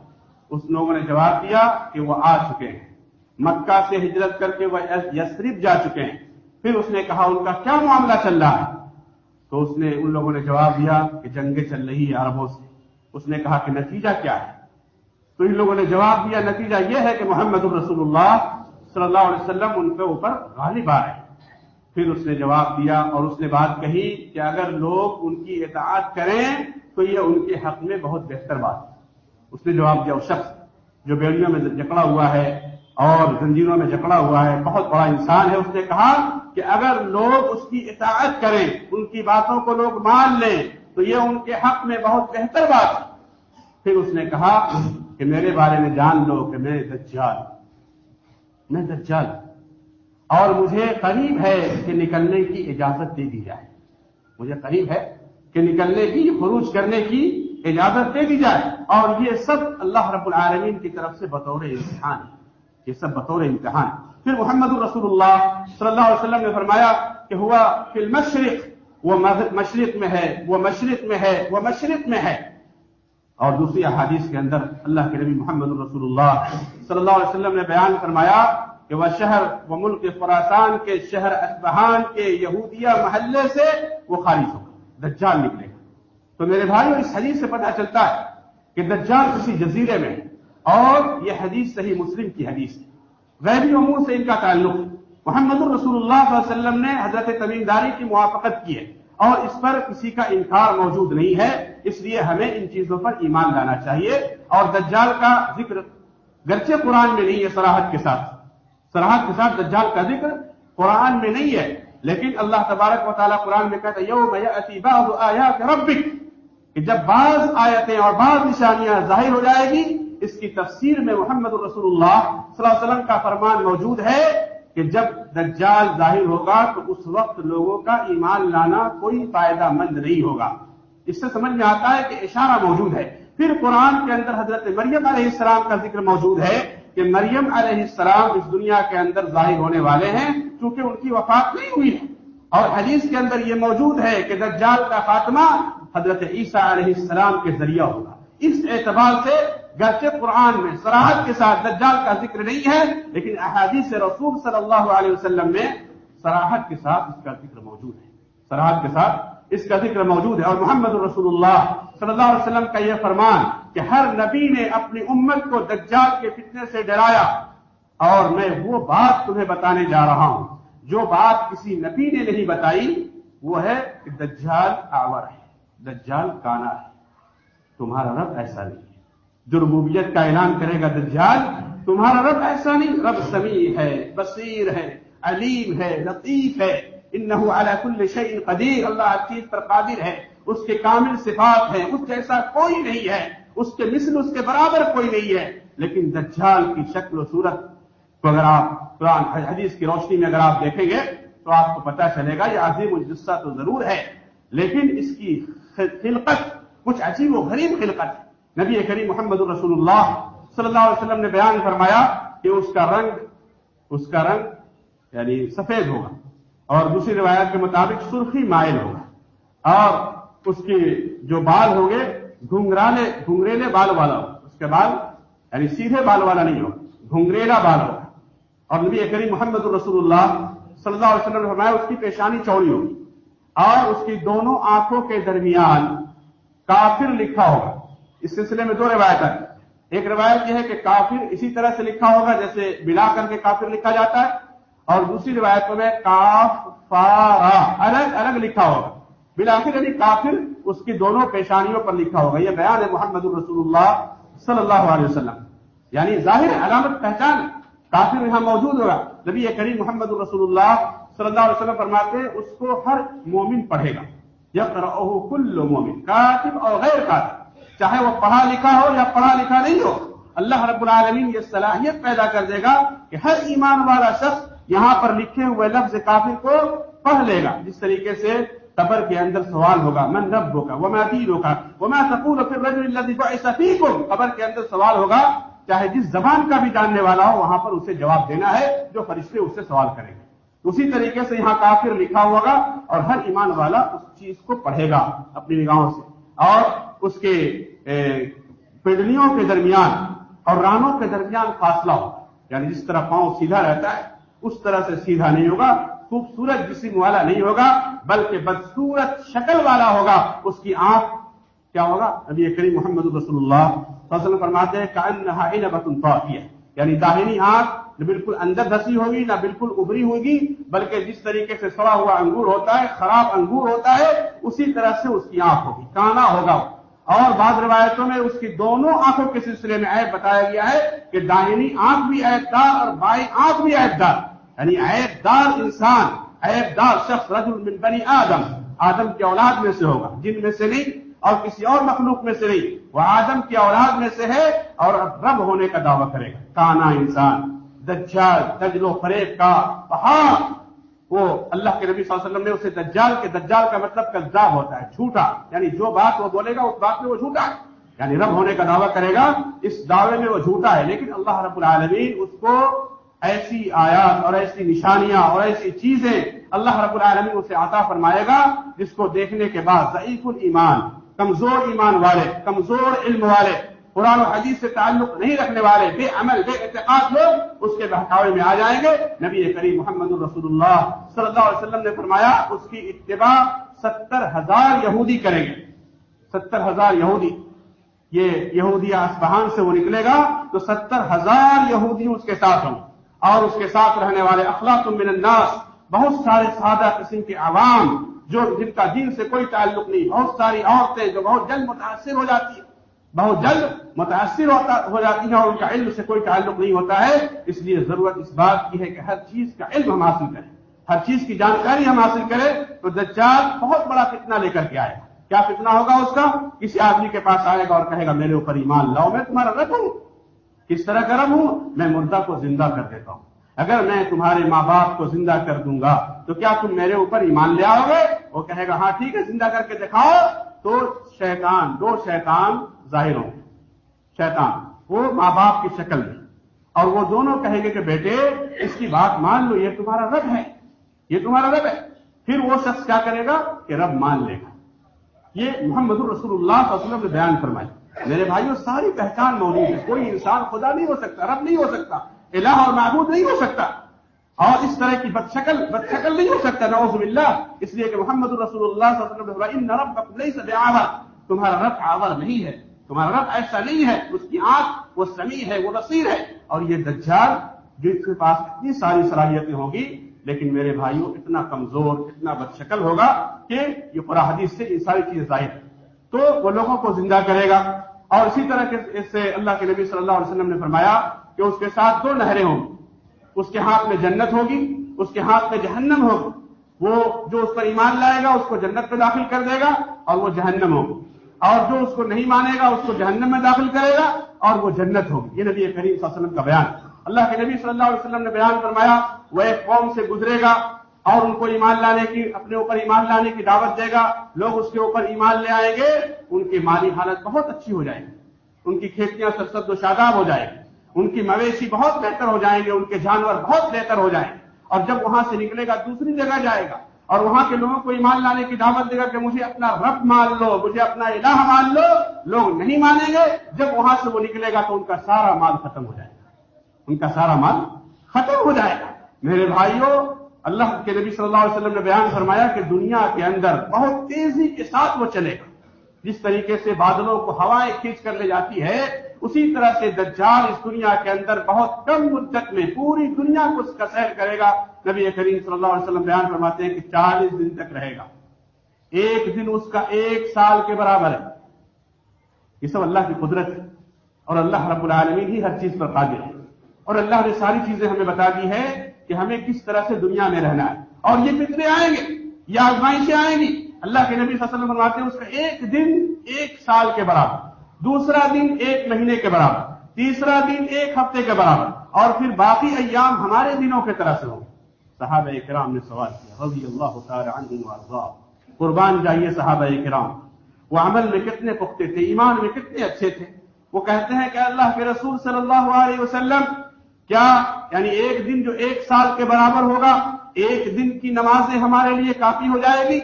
اس لوگوں نے جواب دیا کہ وہ آ چکے ہیں۔ مکہ سے ہجرت کر کے وہ یسریف جا چکے ہیں۔ پھر اس نے کہا، ان کا کیا معاملہ چل رہا ہے؟ تو اس نے ان لوگوں نے جواب دیا کہ جنگیں چل رہی ہے عربوں سے۔ اس نے کہا کہ نتیجہ کیا ہے؟ تو ان لوگوں نے جواب دیا، نتیجہ یہ ہے کہ محمد الرسول اللہ صلی اللہ علیہ وسلم ان کے اوپر غالب آ رہے پھر اس نے جواب دیا اور اس نے بات کہی کہ اگر لوگ ان کی اطاعت کریں تو یہ ان کے حق میں بہت بہتر بات ہے۔ اس نے جواب دیا، اس شخص جو بیڑیوں میں جکڑا ہوا ہے اور زنجیروں میں جکڑا ہوا ہے، بہت بڑا انسان ہے، اس نے کہا کہ اگر لوگ اس کی اطاعت کریں، ان کی باتوں کو لوگ مان لیں، تو یہ ان کے حق میں بہت بہتر بات ہے۔ پھر اس نے کہا کہ میرے بارے میں جان لو کہ میں دجال میں دجال اور مجھے قریب ہے کہ نکلنے کی اجازت دے دی جائے۔ مجھے قریب ہے کہ نکلنے کی، خروج کرنے کی اجازت دے دی جائے۔ اور یہ سب اللہ رب العالمین کی طرف سے بطور امتحان یہ سب بطور امتحان پھر محمد الرسول اللہ صلی اللہ علیہ وسلم نے فرمایا کہ ہوا فی المشرق، وہ مشرق میں ہے، وہ مشرق میں ہے، وہ مشرق میں ہے۔ اور دوسری احادیث کے اندر اللہ کے نبی محمد الرسول اللہ صلی اللہ علیہ وسلم نے بیان فرمایا کہ وہ شہر، وہ ملک فراسان کے شہر اسبہان کے یہودیہ محلے سے وہ خارج ہوگا دجال نکلے۔ گا تو میرے بھائیوں اس حدیث سے پتہ چلتا ہے کہ دجال کسی جزیرے میں اور یہ حدیث صحیح مسلم کی حدیث ہے۔ غیبی امور سے ان کا تعلق۔ محمد الرسول اللہ صلی اللہ علیہ وسلم نے حضرت تمیم داری کی موافقت کی ہے اور اس پر کسی کا انکار موجود نہیں ہے، اس لیے ہمیں ان چیزوں پر ایمان لانا چاہیے اور دجال کا ذکر گرچہ قرآن میں نہیں ہے سراحت کے ساتھ۔ سراحت کے ساتھ دجال کا ذکر قرآن میں نہیں ہے، لیکن اللہ تبارک و تعالیٰ قرآن میں کہتا یو آیات ربک، کہ جب بعض آیتیں اور بعض نشانیاں ظاہر ہو جائے گی اس کی تفسیر میں محمد الرسول اللہ صلی اللہ علیہ وسلم کا فرمان موجود ہے کہ جب دجال ظاہر ہوگا تو اس وقت لوگوں کا ایمان لانا کوئی فائدہ مند نہیں ہوگا۔ اس سے سمجھ میں آتا ہے کہ اشارہ موجود ہے۔ پھر قرآن کے اندر حضرت مریم علیہ السلام کا ذکر موجود ہے کہ مریم علیہ السلام اس دنیا کے اندر ظاہر ہونے والے ہیں چونکہ ان کی وفات نہیں ہوئی ہے۔ اور حدیث کے اندر یہ موجود ہے کہ دجال کا خاتمہ حضرت عیسیٰ علیہ السلام کے ذریعہ ہوگا۔ اس اعتبار سے گرچہ قرآن میں سراحت کے ساتھ دجال کا ذکر نہیں ہے، لیکن احادیث رسول صلی اللہ علیہ وسلم میں سراحت کے ساتھ اس کا ذکر موجود ہے۔ سراحت کے ساتھ اس کا ذکر موجود ہے۔ اور محمد رسول اللہ صلی اللہ علیہ وسلم کا یہ فرمان کہ ہر نبی نے اپنی امت کو دجال کے فتنے سے ڈرایا۔ اور میں وہ بات تمہیں بتانے جا رہا ہوں، جو بات کسی نبی نے نہیں بتائی، وہ ہے کہ دجال آور ہے، دجال کانا ہے۔ تمہارا رب ایسا نہیں۔ جو ربوبیت کا اعلان کرے گا دجال، تمہارا رب ایسا نہیں، رب سمیع ہے، بصیر ہے، علیم ہے، لطیف ہے، انہو علی کل شیء قدیر، اللہ ہر چیز پر قادر ہے، اس کے کامل صفات ہیں، اس جیسا کوئی نہیں ہے، اس کے مثل اس کے برابر کوئی نہیں ہے، لیکن دجال کی شکل و صورت، تو اگر آپ قرآن حدیث کی روشنی میں اگر آپ دیکھیں گے، تو آپ کو پتا چلے گا یہ عظیم الجسہ تو ضرور ہے، لیکن اس کی خلقت کچھ عجیب و غریب خلقت ہے۔ نبی کریم محمد الرسول اللہ صلی اللہ علیہ وسلم نے بیان فرمایا کہ اس کا رنگ، اس کا رنگ یعنی سفید ہوگا اور دوسری روایت کے مطابق سرخی مائل ہوگا اور اس کی جو بال ہوں گے گھنگرالے گھنگریلے بال والا ہوگا۔ اس کے بال یعنی سیدھے بال والا نہیں ہوگا گھنگریلا بال ہوگا۔ اور نبی کریم محمد الرسول اللہ صلی اللہ علیہ وسلم نے فرمایا اس کی پیشانی چوڑی ہوگی اور اس کی دونوں آنکھوں کے درمیان کافر لکھا ہوگا۔ اس سلسلے میں دو روایت ہے ایک روایت یہ ہے کہ کافر اسی طرح سے لکھا ہوگا جیسے ملا کر کے کافر لکھا جاتا ہے، اور دوسری روایت میں کاف فارا الگ الگ لکھا ہوگا۔ بلاخر یعنی کافر اس کی دونوں پیشانیوں پر لکھا ہوگا۔ یہ بیان ہے محمد الرسول اللہ صلی اللہ علیہ وسلم۔ یعنی ظاہر علامت پہچان کافر یہاں موجود ہوگا۔ نبی کریم محمد الرسول اللہ صلی اللہ علیہ وسلم فرماتے ہیں، اس کو ہر مومن پڑھے گا۔ یا کل مومن، کاتب اور غیر کاتب۔ چاہے وہ پڑھا لکھا ہو یا پڑھا لکھا نہیں ہو، اللہ رب العالمین یہ صلاحیت پیدا کر دے گا کہ ہر ایمان والا شخص یہاں پر لکھے ہوئے لفظ کافر کو پڑھ لے گا۔ جس طریقے سے قبر کے اندر سوال ہوگا، من رب ہوگا وہ میں دین ہوگا وہ میں سکون قبر کے اندر سوال ہوگا، چاہے جس زبان کا بھی جاننے والا ہو، وہاں پر اسے جواب دینا ہے، جو فرشتے اس سے سوال کریں گے۔ اسی طریقے سے یہاں کافر لکھا ہوگا اور ہر ایمان والا اس چیز کو پڑھے گا اپنی نگاہوں سے۔ اور اس کے پنڈلیوں کے درمیان اور رانوں کے درمیان فاصلہ ہوگا یعنی جس طرح پاؤں سیدھا رہتا ہے، اس طرح سے سیدھا نہیں ہوگا، خوبصورت جسم والا نہیں ہوگا، بلکہ بدسورت شکل والا ہوگا۔ اس کی آنکھ کیا ہوگا؟ ابھی کریم محمد رسول اللہ فصل فرماتے ہیں کہ یعنی داہنی آنکھ نہ بالکل اندر دسی ہوگی، نہ بالکل ابری ہوگی، بلکہ جس طریقے سے سڑا ہوا انگور ہوتا ہے، خراب انگور ہوتا ہے، اسی طرح سے اس کی آنکھ ہوگی، کانا ہوگا اور بعض روایتوں میں اس کی دونوں آنکھوں کے سلسلے میں عیب بتایا گیا ہے کہ داہنی آنکھ بھی عیب دار اور بائی آنکھ بھی عیب دار۔ یعنی عیب دار انسان، عیب دار شخص رجل من بنی آدم آدم کی اولاد میں سے ہوگا، جن میں سے نہیں اور کسی اور مخلوق میں سے نہیں۔ وہ آدم کی اولاد میں سے ہے اور رب ہونے کا دعویٰ کرے گا۔ کانا انسان، دجال، دجل و فریب کا پہاڑ وہ اللہ کے نبی صلی اللہ علیہ وسلم نے اسے دجال کے دجال کا مطلب کذاب ہوتا ہے، جھوٹا۔ یعنی جو بات وہ بولے گا، اس بات میں وہ جھوٹا ہے۔ یعنی رب ہونے کا دعویٰ کرے گا، اس دعوے میں وہ جھوٹا ہے۔ لیکن اللہ رب العالمین اس کو ایسی آیات اور ایسی نشانیاں اور ایسی چیزیں اللہ رب العالمین اسے عطا فرمائے گا، جس کو دیکھنے کے بعد ضعیف الایمان، کمزور ایمان والے، کمزور علم والے قرآن و حدیث سے تعلق نہیں رکھنے والے بے عمل، بے اعتقاد لوگ اس کے بہکاوے میں آ جائیں گے۔ نبی کریم محمد الرسول اللہ صلی اللہ علیہ وسلم نے فرمایا، اس کی اتباع ستر ہزار یہودی کریں گے۔ ستر ہزار یہودی۔ یہ یہودی اسبہان سے وہ نکلے گا تو ستر ہزار یہودی اس کے ساتھ ہوں۔ اور اس کے ساتھ رہنے والے اخلاق من الناس، بہت سارے سادہ قسم کے عوام، جو جن کا دین سے کوئی تعلق نہیں، بہت ساری عورتیں جو بہت جلد متاثر ہو جاتی ہیں۔ بہت جلد متاثر ہوتا ہو جاتی ہیں اور ان کا علم سے کوئی تعلق نہیں ہوتا ہے۔ اس لیے ضرورت اس بات کی ہے کہ ہر چیز کا علم ہم حاصل کریں۔ ہر چیز کی جانکاری ہم حاصل کریں تو دجال بہت بڑا فتنہ لے کر کے آئے گا۔ کیا فتنہ ہوگا اس کا؟ کسی آدمی کے پاس آئے گا اور کہے گا، میرے اوپر ایمان لاؤ، میں تمہارا رب ہوں۔ کس طرح کا رب ہوں؟ میں مردہ کو زندہ کر دیتا ہوں۔ اگر میں تمہارے ماں باپ کو زندہ کر دوں گا، تو کیا تم میرے اوپر ایمان لے آؤ گے؟ وہ کہے گا ہاں ٹھیک ہے، زندہ کر کے دکھاؤ۔ تو شیطان دو شیطان ظاہر ہوں۔ شیطان، وہ ماں باپ کی شکل میں اور وہ دونوں کہیں گے کہ بیٹے، اس کی بات مان لو، یہ تمہارا رب ہے۔ یہ تمہارا رب ہے۔ پھر وہ شخص کیا کرے گا؟ کہ رب مان لے گا۔ یہ محمد الرسول اللہ صلی اللہ علیہ وسلم نے بیان فرمائی۔ میرے بھائیوں ساری پہچان موجود ہے۔ کوئی انسان خدا نہیں ہو سکتا، رب نہیں ہو سکتا، الہ اور معبود نہیں ہو سکتا۔ اور اس طرح کی بد شکل بد شکل نہیں ہو سکتا، نعوذ باللہ۔ اس لیے کہ محمد الرسول اللہ صلی اللہ علیہ وسلم نے رب ليس بعور تمہارا رب آور نہیں ہے۔ تمہارا رب ایسا نہیں ہے، اس کی آنکھ وہ سمیع ہے، وہ رسیر ہے۔ اور یہ دجال جس کے پاس اتنی ساری صلاحیتیں ہوں گی لیکن میرے بھائیوں، اتنا کمزور، اتنا بد شکل ہوگا کہ یہ قرآن حدیث سے یہ ساری چیزیں ظاہر تو وہ لوگوں کو زندہ کرے گا۔ اور اسی طرح کے اس سے اللہ کے نبی صلی اللہ علیہ وسلم نے فرمایا کہ اس کے ساتھ دو نہریں ہوں۔ اس کے ہاتھ میں جنت ہوگی، اس کے ہاتھ میں جہنم ہوگی۔ وہ جو اس پر ایمان لائے گا، اس کو جنت میں داخل کر دے گا اور وہ جہنم ہوگی اور جو اس کو نہیں مانے گا، اس کو جہنم میں داخل کرے گا اور وہ جنت ہوگی۔ یہ نبی کریم صلی اللہ علیہ وسلم کا بیان۔ اللہ کے نبی صلی اللہ علیہ وسلم نے بیان فرمایا، وہ ایک قوم سے گزرے گا اور ان کو ایمان لانے کی، اپنے اوپر ایمان لانے کی دعوت دے گا۔ لوگ اس کے اوپر ایمان لے آئیں گے، ان کی مالی حالت بہت اچھی ہو جائے گی۔ ان کی کھیتیاں سرسد و شاداب ہو جائے گی۔ ان کی مویشی بہت بہتر ہو جائیں گے، ان کے جانور بہت بہتر ہو جائیں گے۔ اور جب وہاں سے نکلے گا، دوسری جگہ جائے گا۔ اور وہاں کے لوگوں کو ایمان لانے کی دعوت دے گا کہ مجھے اپنا رب مان لو، مجھے اپنا الہ مان لو۔ لوگ نہیں مانیں گے۔ جب وہاں سے وہ نکلے گا تو ان کا سارا مال ختم ہو جائے گا۔ ان کا سارا مال ختم ہو جائے گا۔ میرے بھائیوں اللہ کے نبی صلی اللہ علیہ وسلم نے بیان فرمایا کہ دنیا کے اندر بہت تیزی کے ساتھ وہ چلے گا۔ جس طریقے سے بادلوں کو ہوائیں کھینچ کر لے جاتی ہے اسی طرح سے دجال اس دنیا کے اندر بہت کم مدت میں پوری دنیا کو اس کا سیر کرے گا۔ نبی کریم صلی اللہ علیہ وسلم بیان فرماتے ہیں کہ چالیس دن تک رہے گا۔ ایک دن اس کا ایک سال کے برابر ہے۔ یہ سب اللہ کی قدرت ہے۔ اور اللہ رب العالمین ہی ہر چیز پر قادر ہے۔ اور اللہ نے ساری چیزیں ہمیں بتا دی ہے کہ ہمیں کس طرح سے دنیا میں رہنا ہے۔ اور یہ فتنے آئیں گے؟ یہ آزمائشیں آئیں گی۔ اللہ کے نبی صلی اللہ علیہ وسلم فرماتے ہیں اس کا ایک دن ایک سال کے برابر۔ دوسرا دن ایک مہینے کے برابر، تیسرا دن ایک ہفتے کے برابر، اور پھر باقی ایام ہمارے دنوں کی طرح سے ہوں۔ صحابہ کرام نے سوال کیا، رضی اللہ تعالی عنہ قربان جائیے صحابہ کرام وہ عمل میں کتنے پختے تھے، ایمان میں کتنے اچھے تھے؟ وہ کہتے ہیں کہ اللہ کے رسول صلی اللہ علیہ وسلم کیا یعنی ایک دن جو ایک سال کے برابر ہوگا، ایک دن کی نمازیں ہمارے لیے کافی ہو جائے گی؟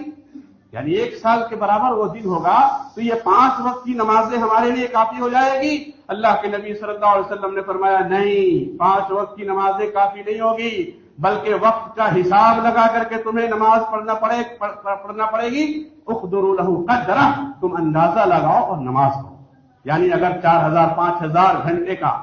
یعنی ایک سال کے برابر وہ دن ہوگا، تو یہ پانچ وقت کی نمازیں ہمارے لیے کافی ہو جائے گی۔ اللہ کے نبی صلی اللہ علیہ وسلم نے فرمایا، نہیں، پانچ وقت کی نمازیں کافی نہیں ہوگی، بلکہ وقت کا حساب لگا کر کے تمہیں نماز پڑھنا پڑے پڑھنا پڑے گی۔ اخدر لہو قدرہ، تم اندازہ لگاؤ اور نماز پڑھو۔ یعنی اگر چار ہزار، پانچ ہزار گھنٹے کا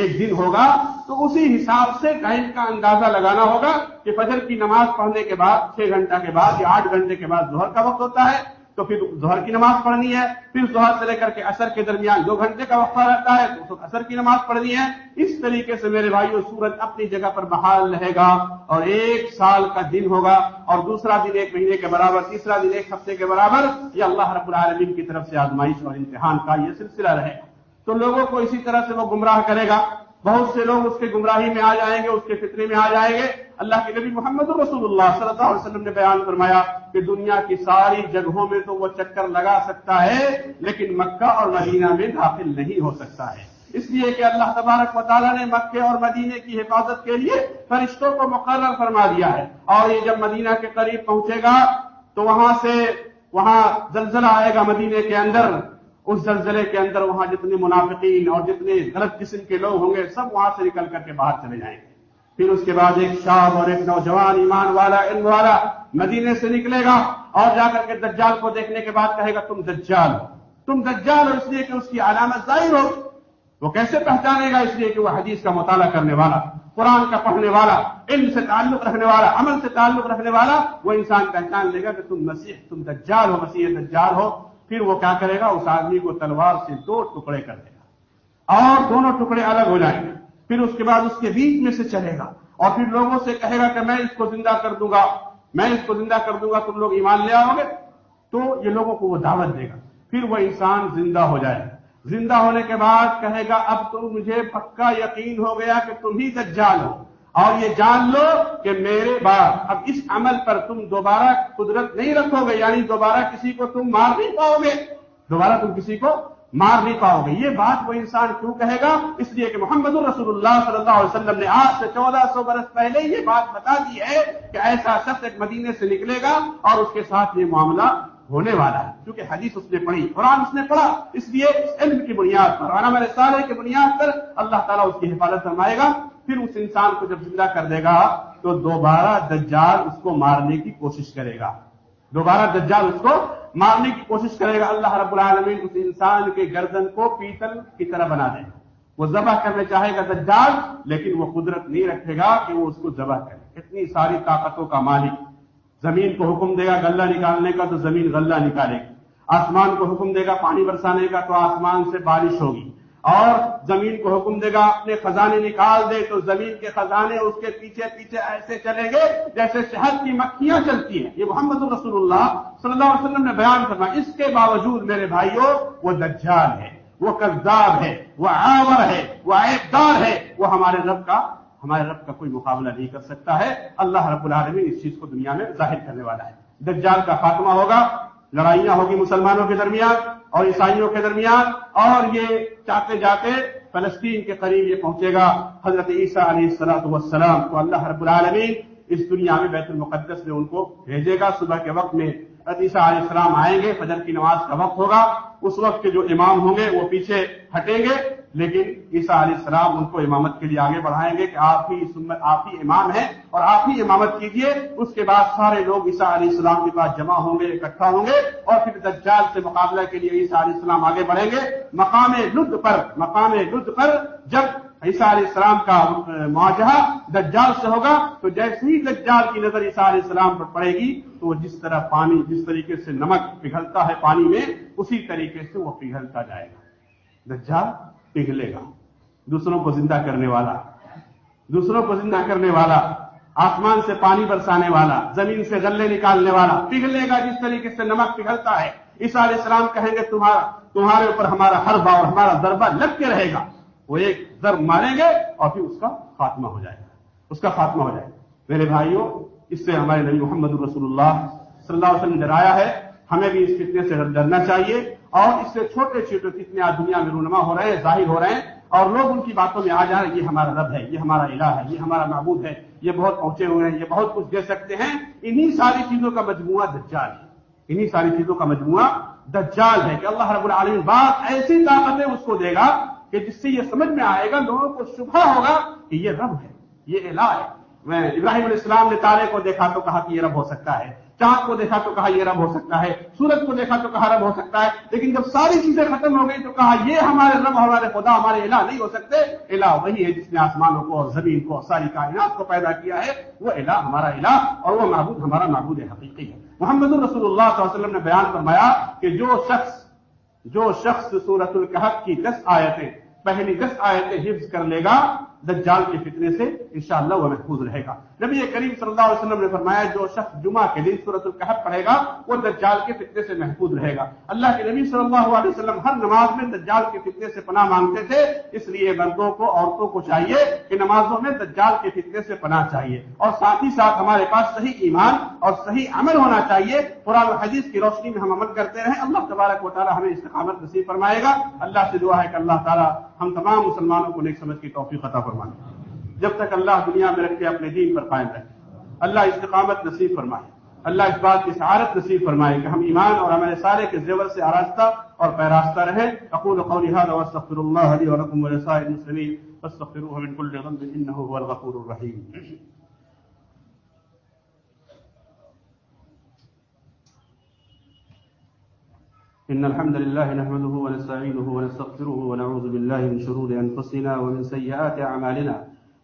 ایک دن ہوگا، تو اسی حساب سے ٹائم کا اندازہ لگانا ہوگا کہ فجر کی نماز پڑھنے کے بعد، چھ گھنٹہ کے بعد یا آٹھ گھنٹے کے بعد ظہر کا وقت ہوتا ہے، تو پھر ظہر کی نماز پڑھنی ہے۔ پھر ظہر سے لے کر کے اثر کے درمیان دو گھنٹے کا وقفہ رہتا ہے، تو اثر کی نماز پڑھنی ہے۔ اس طریقے سے میرے بھائی سورج اپنی جگہ پر بحال رہے گا اور ایک سال کا دن ہوگا اور دوسرا دن ایک مہینے کے برابر، تیسرا دن ایک ہفتے کے برابر، یہ اللہ رب العالمین کی طرف سے آزمائش اور امتحان کا یہ سلسلہ رہے گا۔ تو لوگوں کو اسی طرح سے وہ گمراہ کرے گا۔ بہت سے لوگ اس کے گمراہی میں آ جائیں گے، اس کے فطرے میں آ جائیں گے۔ اللہ کے نبی محمد رسول اللہ صلی اللہ علیہ وسلم نے بیان فرمایا کہ دنیا کی ساری جگہوں میں تو وہ چکر لگا سکتا ہے، لیکن مکہ اور مدینہ میں داخل نہیں ہو سکتا ہے۔ اس لیے کہ اللہ تبارک و تعالیٰ نے مکے اور مدینے کی حفاظت کے لیے فرشتوں کو مقرر فرما دیا ہے۔ اور یہ جب مدینہ کے قریب پہنچے گا، تو وہاں سے وہاں زلزلہ آئے گا مدینے کے اندر۔ اس زلزلے کے اندر وہاں جتنے منافقین اور جتنے غلط قسم کے لوگ ہوں گے، سب وہاں سے نکل کر کے باہر چلے جائیں گے۔ پھر اس کے بعد ایک شاب اور ایک نوجوان ایمان والا، علم والا مدینے سے نکلے گا اور جا کر کے دجال کو دیکھنے کے بعد کہے گا، تم دجال ہو۔ تم دجال ہو اس لیے کہ اس کی علامت ظاہر ہو۔ وہ کیسے پہچانے گا اس لیے کہ وہ حدیث کا مطالعہ کرنے والا، قرآن کا پڑھنے والا، علم سے تعلق رکھنے والا، عمل سے تعلق رکھنے والا، وہ انسان پہچان لے گا کہ تم مسیح، تم دجال ہو، مسیح دجال ہو۔ پھر وہ کیا کرے گا؟ اس آدمی کو تلوار سے دو ٹکڑے کر دے گا۔ اور دونوں ٹکڑے الگ ہو جائیں گے۔ پھر اس کے بعد اس کے بیچ میں سے چلے گا۔ اور پھر لوگوں سے کہے گا کہ میں اس کو زندہ کر دوں گا۔ میں اس کو زندہ کر دوں گا۔ تم لوگ ایمان لے آؤ گے؟ تو یہ لوگوں کو وہ دعوت دے گا۔ پھر وہ انسان زندہ ہو جائے۔ گا زندہ ہونے کے بعد کہے گا، اب تو مجھے پکا یقین ہو گیا کہ تم ہی دجال ہو۔ اور یہ جان لو کہ میرے بعد اب اس عمل پر تم دوبارہ قدرت نہیں رکھو گے یعنی دوبارہ کسی کو تم مار نہیں پاؤ گے۔ دوبارہ تم کسی کو مار نہیں پاؤ گے۔ یہ بات وہ انسان کیوں کہے گا؟ اس لیے کہ محمد الرسول اللہ صلی اللہ علیہ وسلم نے آج سے چودہ سو برس پہلے یہ بات بتا دی ہے کہ ایسا شخص ایک مدینے سے نکلے گا اور اس کے ساتھ یہ معاملہ ہونے والا ہے۔ کیونکہ حدیث اس نے پڑھی، قرآن اس نے پڑھا۔ اس لیے علم کی بنیاد پر، اور ہمارے سارے کی بنیاد پر اللہ تعالیٰ اس کی حفاظت فرمائے گا۔ پھر اس انسان کو جب زندہ کر دے گا تو دوبارہ دجال اس کو مارنے کی کوشش کرے گا۔ دوبارہ دجال اس کو مارنے کی کوشش کرے گا۔ اللہ رب العالمین اس انسان کے گردن کو پیتل کی طرح بنا دے گا۔ وہ ذبح کرنے چاہے گا دجال، لیکن وہ قدرت نہیں رکھے گا کہ وہ اس کو ذبح کرے۔ اتنی ساری طاقتوں کا مالک۔ زمین کو حکم دے گا غلہ نکالنے کا تو زمین غلہ نکالے گی آسمان کو حکم دے گا پانی برسانے کا تو آسمان سے بارش ہوگی۔ اور زمین کو حکم دے گا، اپنے خزانے نکال دے، تو زمین کے خزانے اس کے پیچھے پیچھے ایسے چلیں گے جیسے شہد کی مکھیاں چلتی ہیں۔ یہ محمد رسول اللہ صلی اللہ علیہ وسلم نے بیان کرنا اس کے باوجود میرے بھائیوں وہ دجال ہے، وہ کردار ہے، وہ آور ہے، وہ عیبدار ہے، وہ ہمارے رب کا، ہمارے رب کا کوئی مقابلہ نہیں کر سکتا ہے۔ اللہ رب العالمین اس چیز کو دنیا میں ظاہر کرنے والا ہے۔ دجال کا خاتمہ ہوگا۔ لڑائیاں ہوگی مسلمانوں کے درمیان اور عیسائیوں کے درمیان اور یہ چاہتے جاتے فلسطین کے قریب یہ پہنچے گا حضرت عیسیٰ علیہ السلاۃ والسلام تو اللہ رب العالمین اس دنیا میں بیت المقدس میں ان کو بھیجے گا۔ صبح کے وقت میں عیسیٰ علیہ السلام آئیں گے، فجر کی نماز کا وقت ہوگا۔ اس وقت کے جو امام ہوں گے وہ پیچھے ہٹیں گے۔ لیکن عیسیٰ علیہ السلام ان کو امامت کے لیے آگے بڑھائیں گے کہ آپ ہی آپ ہی امام ہیں اور آپ ہی امامت کیجیے۔ اس کے بعد سارے لوگ عیسیٰ علیہ السلام کے پاس جمع ہوں گے، اکٹھا ہوں گے اور پھر دجال سے مقابلہ کے لیے عیسیٰ علیہ السلام آگے بڑھیں گے۔ مقام لد پر، مقام لد پر جب عیسیٰ علیہ السلام کا مواجہہ دجال سے ہوگا تو جیسے ہی دجال کی نظر عیسیٰ علیہ السلام پر پڑے گی تو وہ جس طرح پانی، جس طریقے سے نمک پگھلتا ہے پانی میں، اسی طریقے سے وہ پگھلتا جائے گا۔ دجال پگھلے گا۔ دوسروں کو زندہ کرنے والا۔ دوسروں کو زندہ کرنے والا۔ آسمان سے پانی برسانے والا، زمین سے غلے نکالنے والا۔ پگھلے گا جس طریقے سے نمک پگھلتا ہے۔ عیسیٰ علیہ السلام کہیں گے، تمہارا تمہارے اوپر ہمارا ہر اور ہمارا دربہ لگ کے رہے گا۔ وہ ایک ضرب ماریں گے اور پھر اس کا خاتمہ ہو جائے گا۔ اس کا خاتمہ ہو جائے گا۔ میرے بھائیوں، اس سے ہمارے نبی محمد رسول اللہ صلی اللہ علیہ وسلم ڈرایا ہے۔ ہمیں بھی اس فتنے سے ڈرنا چاہیے۔ اور اس سے چھوٹے چھوٹے فتنے آج دنیا میں رونما ہو رہے ہیں، ظاہر ہو رہے ہیں، اور لوگ ان کی باتوں میں آ جائیں یہ ہمارا رب ہے، یہ ہمارا الہ ہے، یہ ہمارا معبود ہے، یہ بہت پہنچے ہوئے ہیں، یہ بہت کچھ دے سکتے ہیں۔ انہی ساری چیزوں کا مجموعہ دجال ہے۔ انہی ساری چیزوں کا مجموعہ دجال ہے کہ اللہ رب العالمین بات ایسی طاقتیں اس کو دے گا کہ جس سے یہ سمجھ میں آئے گا، لوگوں کو شبہ ہوگا کہ یہ رب ہے، یہ الہ ہے۔ میں ابراہیم علیہ السلام نے تارے کو دیکھا تو کہا کہ یہ رب ہو سکتا ہے۔ چاند کو دیکھا تو کہا یہ رب ہو سکتا ہے، سورج کو دیکھا تو کہا رب ہو سکتا ہے، لیکن جب ساری چیزیں ختم ہو گئی تو کہا یہ ہمارے رب، ہمارے خدا، ہمارے الہ نہیں ہو سکتے۔ الہ وہی ہے جس نے آسمانوں کو اور زمین کو اور ساری کائنات کو پیدا کیا ہے۔ وہ الہ ہمارا الہ اور وہ معبود ہمارا معبود حقیقی ہے۔ محمد الرسول اللہ صلی اللہ علیہ وسلم نے بیان فرمایا کہ جو شخص جو شخص سورت القحق کی دس آیتیں، پہلی دس آیتیں حفظ کر لے گا دجال کے فتنے سے انشاءاللہ وہ محفوظ رہے گا۔ نبی کریم صلی اللہ علیہ وسلم نے فرمایا، جو شخص جمعہ کے دن صورت القحب پڑھے گا، وہ دجال کے فتنے سے محفوظ رہے گا۔ اللہ کے نبی صلی اللہ علیہ وسلم ہر نماز میں دجال کے فتنے سے پناہ مانگتے تھے، اس لیے مردوں کو، عورتوں کو چاہیے کہ نمازوں میں دجال کے فتنے سے پناہ چاہیے۔ اور ساتھ ہی ساتھ ہمارے پاس صحیح ایمان اور صحیح عمل ہونا چاہیے۔ قرآن و حدیث کی روشنی میں ہم عمل کرتے رہیں، اللہ تبارک و تعالیٰ ہمیں استقامت نصیب فرمائے گا۔ اللہ سے دعا ہے کہ اللہ تعالیٰ ہم تمام مسلمانوں کو نیک سمجھ کی توفیق عطا فرمائے۔ جب تک اللہ دنیا میں رکھ کے اپنے دین پر قائم رہے اللہ استقامت نصیب فرمائے۔ اللہ اس بات کی سعارت نصیب فرمائے کہ ہم ایمان اور ہمارے سارے کے زیور سے آراستہ اور پیراستہ رہیں۔ اقول قولی هذا واستغفر الله لي ولكم ولسائر المسلمين فاستغفروه من كل ذنب انه هو الغفور الرحيم إن الحمد لله نحمده ونستعينه ونستغفره ونعوذ بالله من شرور أنفسنا ومن سيئات أعمالنا.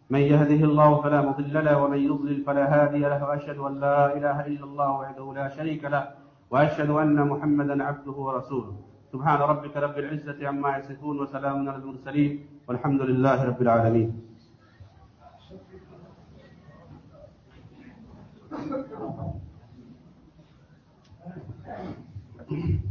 من يهده الله فلا مضل له ومن يضلل فلا هادي له واشهد ان لا اله الا الله وحده لا شريك له واشهد ان محمدا عبده ورسوله. سبحان ربك رب العزه عما يصفون وسلام على المرسلين. والحمد لله رب العالمين. Thank you.